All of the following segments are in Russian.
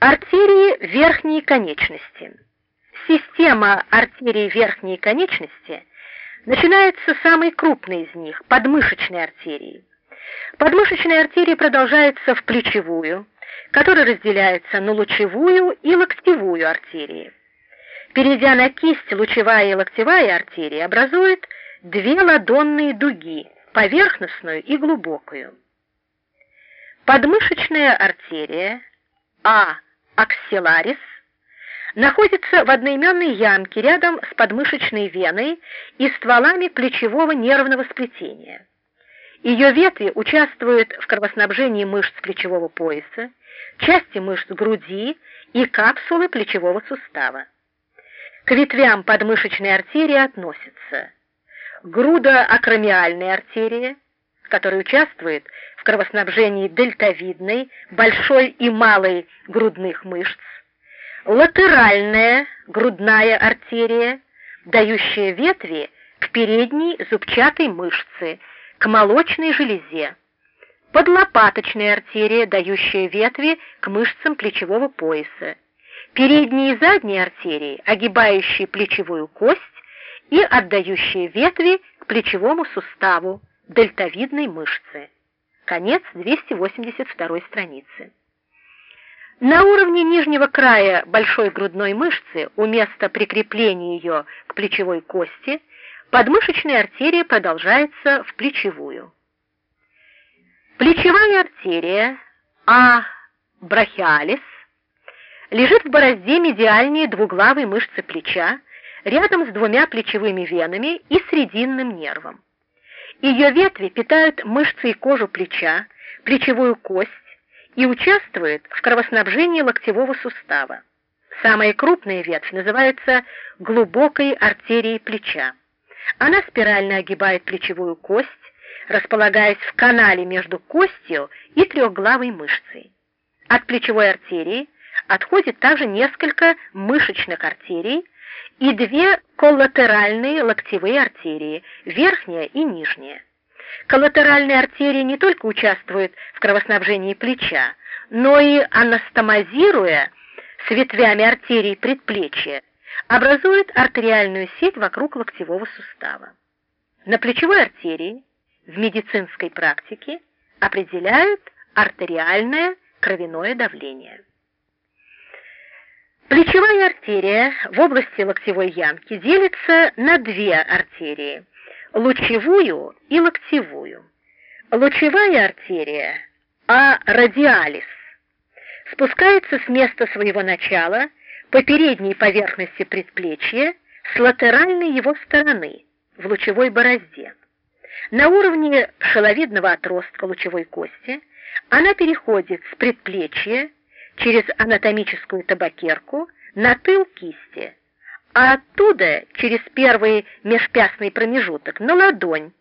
Артерии верхней конечности. Система артерий верхней конечности начинается с самой крупной из них – подмышечной артерии. Подмышечная артерия продолжается в плечевую, которая разделяется на лучевую и локтевую артерии. Перейдя на кисть, лучевая и локтевая артерии образуют две ладонные дуги – поверхностную и глубокую. Подмышечная артерия А аксилларис находится в одноименной ямке рядом с подмышечной веной и стволами плечевого нервного сплетения. Ее ветви участвуют в кровоснабжении мышц плечевого пояса, части мышц груди и капсулы плечевого сустава. К ветвям подмышечной артерии относятся грудоакромиальная артерия, которая участвует кровоснабжении дельтовидной, большой и малой грудных мышц, латеральная грудная артерия, дающая ветви к передней зубчатой мышце, к молочной железе, подлопаточная артерия, дающая ветви к мышцам плечевого пояса, передние и задние артерии, огибающие плечевую кость и отдающие ветви к плечевому суставу, дельтовидной мышцы. Конец 282 страницы. На уровне нижнего края большой грудной мышцы, у места прикрепления ее к плечевой кости, подмышечная артерия продолжается в плечевую. Плечевая артерия А. брахиалис лежит в борозде медиальнее двуглавой мышцы плеча, рядом с двумя плечевыми венами и срединным нервом. Ее ветви питают мышцы и кожу плеча, плечевую кость и участвуют в кровоснабжении локтевого сустава. Самая крупная ветвь называется глубокой артерией плеча. Она спирально огибает плечевую кость, располагаясь в канале между костью и трехглавой мышцей. От плечевой артерии отходит также несколько мышечных артерий, и две коллатеральные локтевые артерии, верхняя и нижняя. Коллатеральные артерии не только участвуют в кровоснабжении плеча, но и анастомозируя с ветвями артерий предплечья, образуют артериальную сеть вокруг локтевого сустава. На плечевой артерии в медицинской практике определяют артериальное кровяное давление. Плечевая артерия в области локтевой ямки делится на две артерии – лучевую и локтевую. Лучевая артерия А радиалис спускается с места своего начала по передней поверхности предплечья с латеральной его стороны в лучевой борозде. На уровне шеловидного отростка лучевой кости она переходит с предплечья через анатомическую табакерку на тыл кисти, а оттуда через первый межпястный промежуток на ладонь,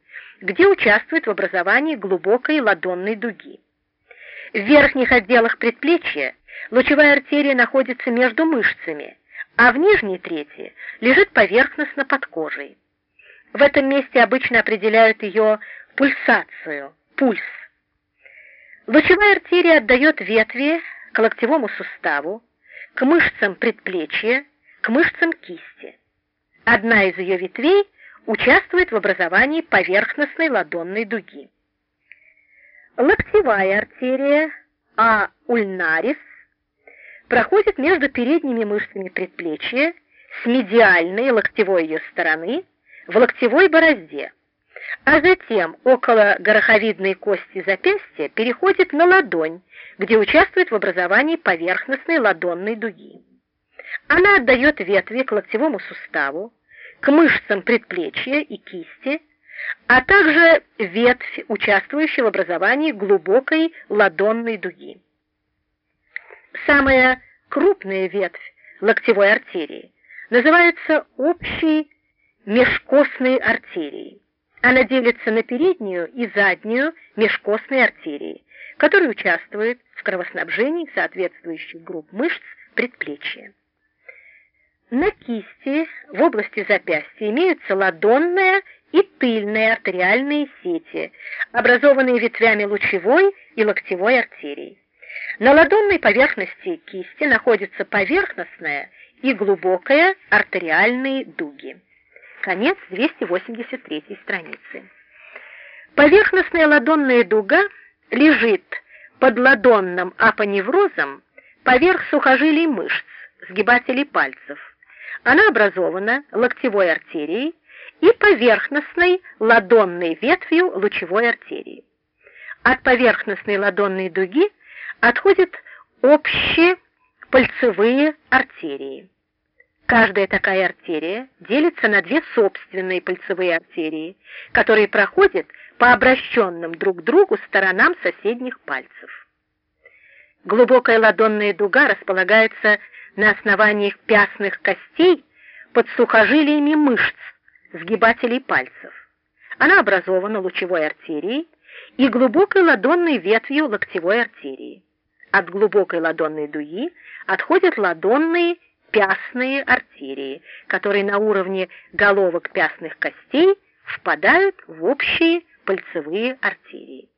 где участвует в образовании глубокой ладонной дуги. В верхних отделах предплечья лучевая артерия находится между мышцами, а в нижней трети лежит поверхностно под кожей. В этом месте обычно определяют ее пульсацию, пульс. Лучевая артерия отдает ветви к локтевому суставу, к мышцам предплечья, к мышцам кисти. Одна из ее ветвей участвует в образовании поверхностной ладонной дуги. Локтевая артерия А ульнарис проходит между передними мышцами предплечья с медиальной локтевой ее стороны в локтевой борозде, а затем около гороховидной кости запястья переходит на ладонь, где участвует в образовании поверхностной ладонной дуги. Она отдает ветви к локтевому суставу, к мышцам предплечья и кисти, а также ветвь, участвующая в образовании глубокой ладонной дуги. Самая крупная ветвь локтевой артерии называется общей межкостной артерией. Она делится на переднюю и заднюю межкостные артерии, которые участвуют в кровоснабжении соответствующих групп мышц предплечья. На кисти в области запястья имеются ладонная и тыльная артериальные сети, образованные ветвями лучевой и локтевой артерий. На ладонной поверхности кисти находится поверхностная и глубокая артериальные дуги. Конец 283 страницы. Поверхностная ладонная дуга лежит под ладонным апоневрозом поверх сухожилий мышц, сгибателей пальцев. Она образована локтевой артерией и поверхностной ладонной ветвью лучевой артерии. От поверхностной ладонной дуги отходят общие пальцевые артерии. Каждая такая артерия делится на две собственные пальцевые артерии, которые проходят по обращенным друг к другу сторонам соседних пальцев. Глубокая ладонная дуга располагается на основании пястных костей под сухожилиями мышц, сгибателей пальцев. Она образована лучевой артерией и глубокой ладонной ветвью локтевой артерии. От глубокой ладонной дуги отходят ладонные пястные артерии, которые на уровне головок пястных костей впадают в общие пальцевые артерии.